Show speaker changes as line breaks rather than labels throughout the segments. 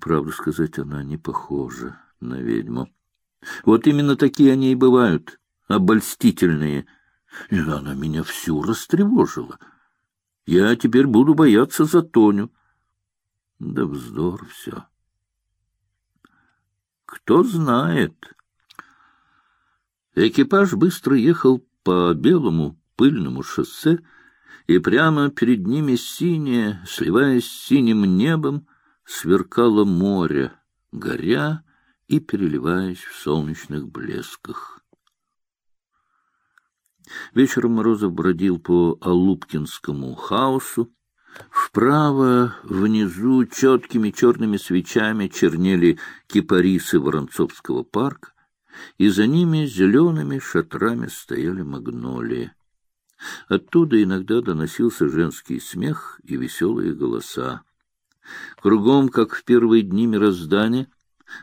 Правду сказать, она не похожа на ведьму. Вот именно такие они и бывают, обольстительные. И она меня всю растревожила. Я теперь буду бояться за Тоню. Да вздор все. Кто знает. Экипаж быстро ехал по белому пыльному шоссе, и прямо перед ними синее, сливаясь с синим небом, сверкало море, горя и переливаясь в солнечных блесках. Вечером Морозов бродил по Алупкинскому хаосу. Вправо, внизу, четкими черными свечами чернели кипарисы Воронцовского парка, и за ними зелеными шатрами стояли магнолии. Оттуда иногда доносился женский смех и веселые голоса. Кругом, как в первые дни мироздания,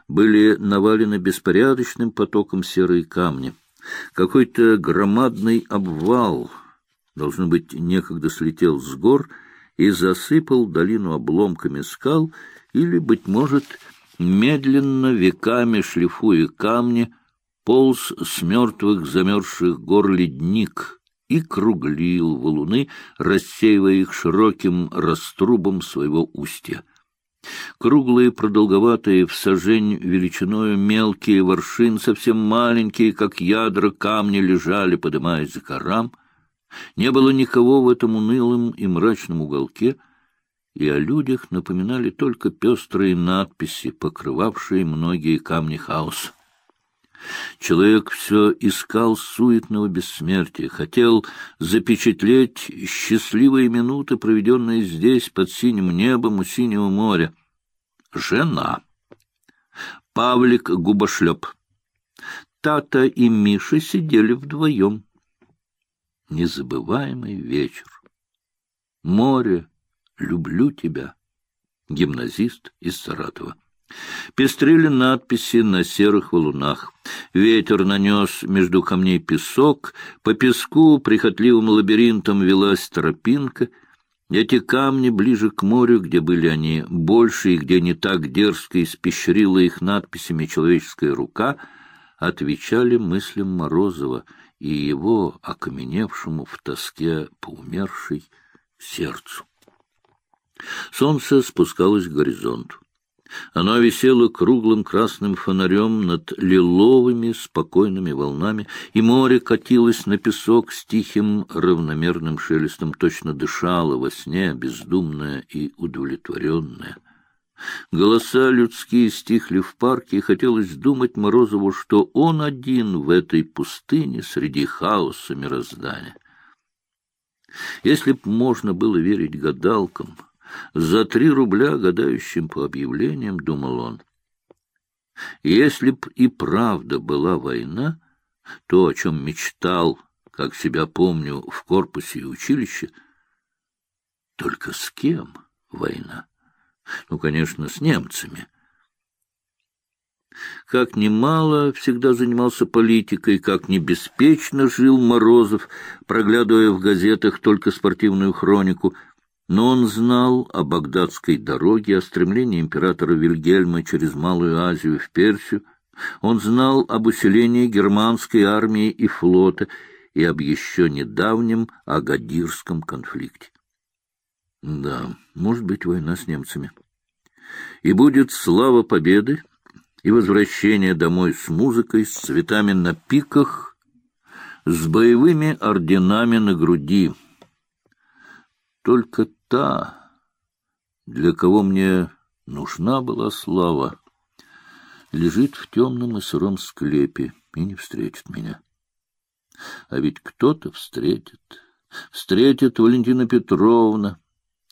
были навалены беспорядочным потоком серые камни. Какой-то громадный обвал, должно быть, некогда слетел с гор и засыпал долину обломками скал или, быть может, медленно, веками шлифуя камни, полз с мертвых замерзших гор ледник — и круглил валуны, рассеивая их широким раструбом своего устья. Круглые, продолговатые, в сажень величиною мелкие воршин, совсем маленькие, как ядра камни, лежали, подымаясь за корам. Не было никого в этом унылом и мрачном уголке, и о людях напоминали только пестрые надписи, покрывавшие многие камни хаоса. Человек все искал суетного бессмертия, хотел запечатлеть счастливые минуты, проведенные здесь, под синим небом у синего моря. Жена. Павлик Губошлеп. Тата и Миша сидели вдвоем. Незабываемый вечер. Море, люблю тебя. Гимназист из Саратова. Пестрели надписи на серых валунах. Ветер нанес между камней песок, по песку прихотливым лабиринтом велась тропинка. Эти камни ближе к морю, где были они больше и где не так дерзко испещрила их надписями человеческая рука, отвечали мыслям Морозова и его, окаменевшему в тоске по умершей, сердцу. Солнце спускалось к горизонту. Оно висело круглым красным фонарем над лиловыми спокойными волнами, и море катилось на песок с тихим равномерным шелестом, точно дышало во сне, бездумное и удовлетворенное. Голоса людские стихли в парке, и хотелось думать Морозову, что он один в этой пустыне среди хаоса мироздания. Если б можно было верить гадалкам — за три рубля, гадающим по объявлениям, думал он. Если б и правда была война, то, о чем мечтал, как себя помню, в корпусе и училище, только с кем война? Ну, конечно, с немцами. Как немало всегда занимался политикой, как небеспечно жил Морозов, проглядывая в газетах только спортивную хронику — но он знал о багдадской дороге, о стремлении императора Вильгельма через Малую Азию в Персию, он знал об усилении германской армии и флота и об еще недавнем Агадирском конфликте. Да, может быть, война с немцами. И будет слава победы и возвращение домой с музыкой, с цветами на пиках, с боевыми орденами на груди. Только та, для кого мне нужна была слава, лежит в темном и сыром склепе и не встретит меня. А ведь кто-то встретит. Встретит Валентина Петровна.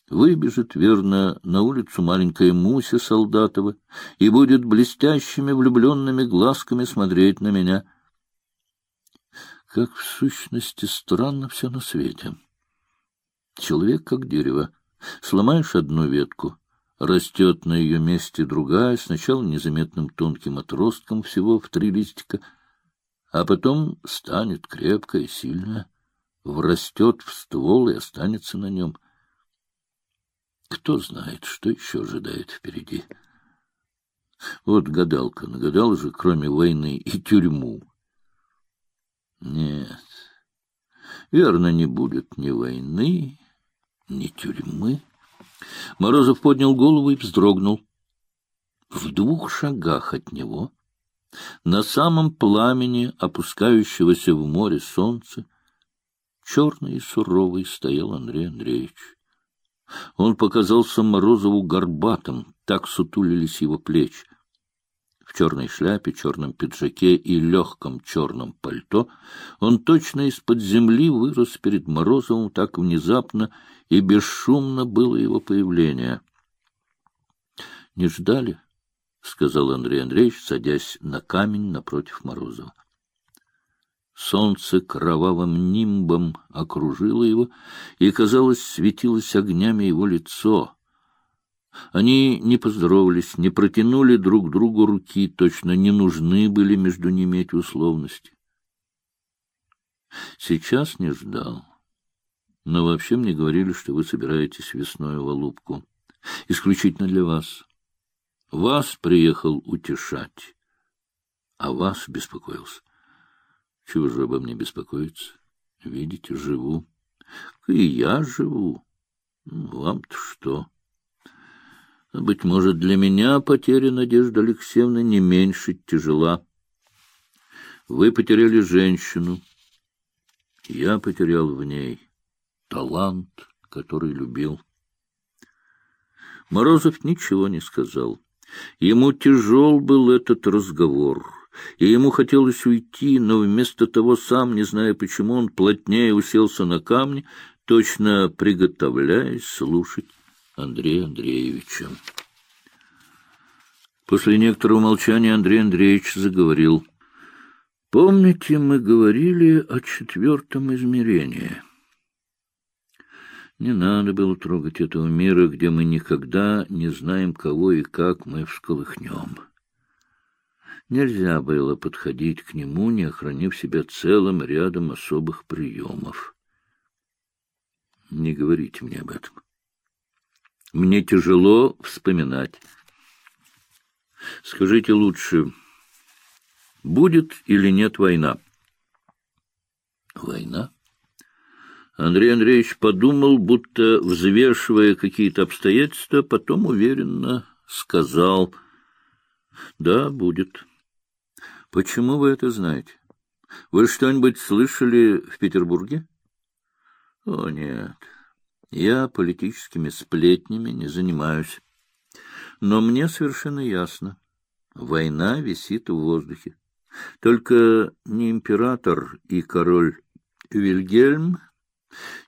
Выбежит, верно, на улицу маленькая Муся Солдатова и будет блестящими влюбленными глазками смотреть на меня. Как в сущности странно все на свете. Человек как дерево. Сломаешь одну ветку, растет на ее месте другая, сначала незаметным тонким отростком всего в три листика, а потом станет крепкая, сильная, врастет в ствол и останется на нем. Кто знает, что еще ожидает впереди. Вот гадалка нагадала же, кроме войны, и тюрьму. Нет, верно, не будет ни войны, ни тюрьмы. Морозов поднял голову и вздрогнул. В двух шагах от него, на самом пламени опускающегося в море солнца, черный и суровый стоял Андрей Андреевич. Он показался Морозову горбатым, так сутулились его плечи. В черной шляпе, черном пиджаке и легком черном пальто он точно из-под земли вырос перед Морозовым так внезапно и бесшумно было его появление. — Не ждали? — сказал Андрей Андреевич, садясь на камень напротив Морозова. Солнце кровавым нимбом окружило его, и, казалось, светилось огнями его лицо. Они не поздоровались, не протянули друг другу руки, точно не нужны были между ними эти условности. Сейчас не ждал. Но вообще мне говорили, что вы собираетесь весной в Алубку. Исключительно для вас. Вас приехал утешать, а вас беспокоился. Чего же обо мне беспокоиться? Видите, живу. И я живу. Вам-то что? Быть может, для меня потеря Надежды Алексеевны не меньше тяжела. Вы потеряли женщину. Я потерял в ней талант, который любил. Морозов ничего не сказал. Ему тяжел был этот разговор и ему хотелось уйти, но вместо того сам, не зная почему, он плотнее уселся на камни, точно приготовляясь слушать Андрея Андреевича. После некоторого молчания Андрей Андреевич заговорил. «Помните, мы говорили о четвертом измерении?» Не надо было трогать этого мира, где мы никогда не знаем, кого и как мы всколыхнем. Нельзя было подходить к нему, не охранив себя целым рядом особых приемов. Не говорите мне об этом. Мне тяжело вспоминать. Скажите лучше, будет или нет война? Война? Андрей Андреевич подумал, будто, взвешивая какие-то обстоятельства, потом уверенно сказал, да, будет. Почему вы это знаете? Вы что-нибудь слышали в Петербурге? О, нет. Я политическими сплетнями не занимаюсь. Но мне совершенно ясно. Война висит в воздухе. Только ни император и король Вильгельм,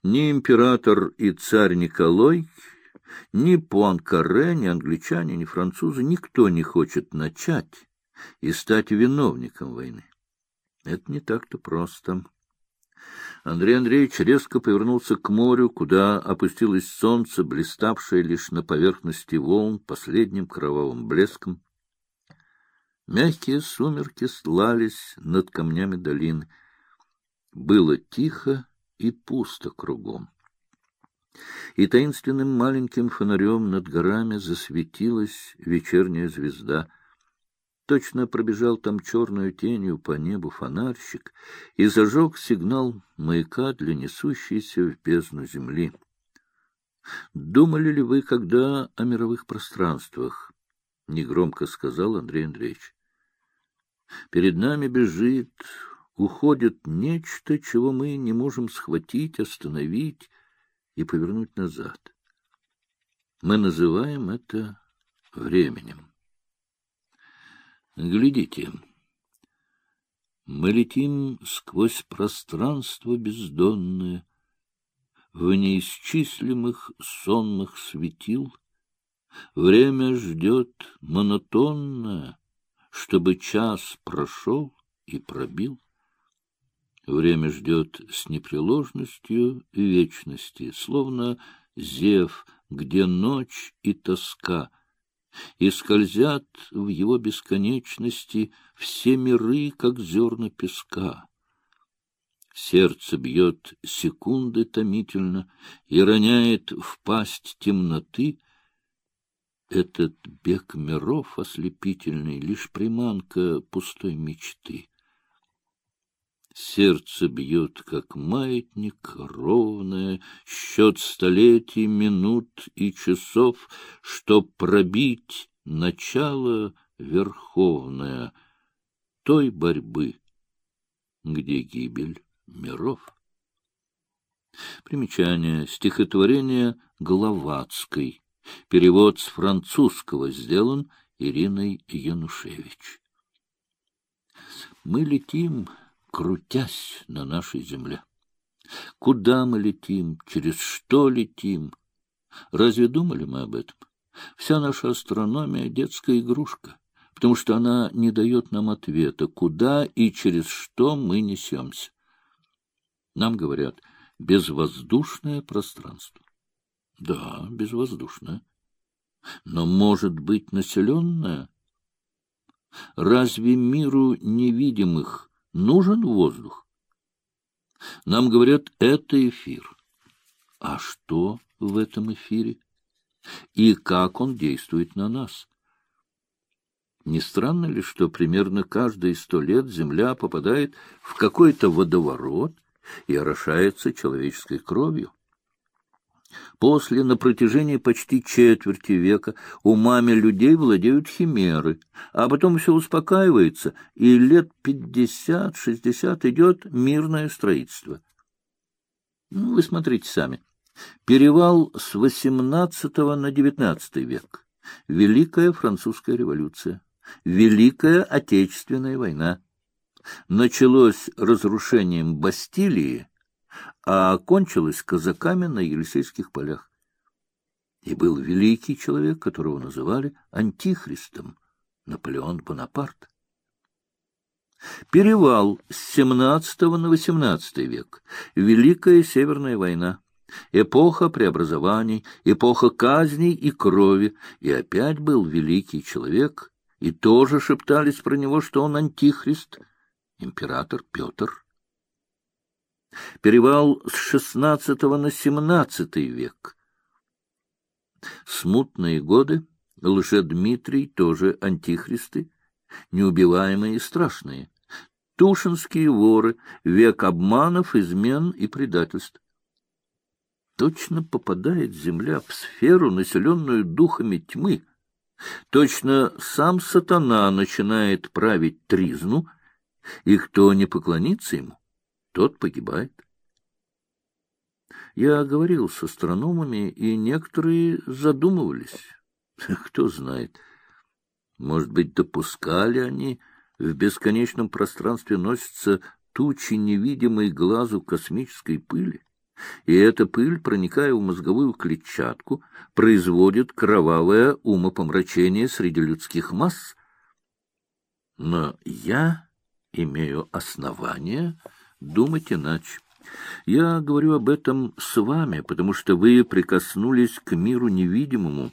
ни император и царь Николай, ни Пуанкаре, ни англичане, ни французы, никто не хочет начать и стать виновником войны. Это не так-то просто. Андрей Андреевич резко повернулся к морю, куда опустилось солнце, блиставшее лишь на поверхности волн последним кровавым блеском. Мягкие сумерки слались над камнями долины. Было тихо и пусто кругом. И таинственным маленьким фонарем над горами засветилась вечерняя звезда — Точно пробежал там черную тенью по небу фонарщик и зажег сигнал маяка для несущейся в бездну земли. «Думали ли вы когда о мировых пространствах?» — негромко сказал Андрей Андреевич. «Перед нами бежит, уходит нечто, чего мы не можем схватить, остановить и повернуть назад. Мы называем это временем. Глядите, мы летим сквозь пространство бездонное, в неисчислимых сонных светил. Время ждет монотонно, чтобы час прошел и пробил. Время ждет с непреложностью вечности, словно зев, где ночь и тоска — и скользят в его бесконечности все миры, как зерна песка. Сердце бьет секунды томительно и роняет в пасть темноты. этот бег миров ослепительный — лишь приманка пустой мечты. Сердце бьет, как маятник, ровное, счет столетий, минут и часов, чтоб пробить начало верховное той борьбы, где гибель миров. Примечание. Стихотворение Головацкой. Перевод с французского сделан Ириной Янушевич. Мы летим, крутясь на нашей земле. Куда мы летим, через что летим? Разве думали мы об этом? Вся наша астрономия — детская игрушка, потому что она не дает нам ответа, куда и через что мы несемся. Нам говорят — безвоздушное пространство. Да, безвоздушное. Но может быть населенное? Разве миру невидимых нужен воздух? Нам говорят, это эфир. А что в этом эфире? И как он действует на нас? Не странно ли, что примерно каждые сто лет Земля попадает в какой-то водоворот — и орошается человеческой кровью. После, на протяжении почти четверти века, умами людей владеют химеры, а потом все успокаивается, и лет пятьдесят-шестьдесят идет мирное строительство. Ну, вы смотрите сами. Перевал с XVIII на XIX век. Великая французская революция. Великая Отечественная война началось разрушением Бастилии, а окончилось казаками на Елисейских полях. И был великий человек, которого называли Антихристом, Наполеон Бонапарт. Перевал с XVII на XVIII век, Великая Северная война, эпоха преобразований, эпоха казней и крови, и опять был великий человек, и тоже шептались про него, что он антихрист — император Петр. Перевал с XVI на XVII век. Смутные годы, Лжедмитрий, тоже антихристы, неубиваемые и страшные. Тушинские воры, век обманов, измен и предательств. Точно попадает земля в сферу, населенную духами тьмы. Точно сам сатана начинает править тризну — и кто не поклонится ему, тот погибает. Я говорил с астрономами, и некоторые задумывались. Кто знает, может быть, допускали они, в бесконечном пространстве носятся тучи невидимой глазу космической пыли, и эта пыль, проникая в мозговую клетчатку, производит кровавое умопомрачение среди людских масс. Но я имею основания думать иначе. Я говорю об этом с вами, потому что вы прикоснулись к миру невидимому,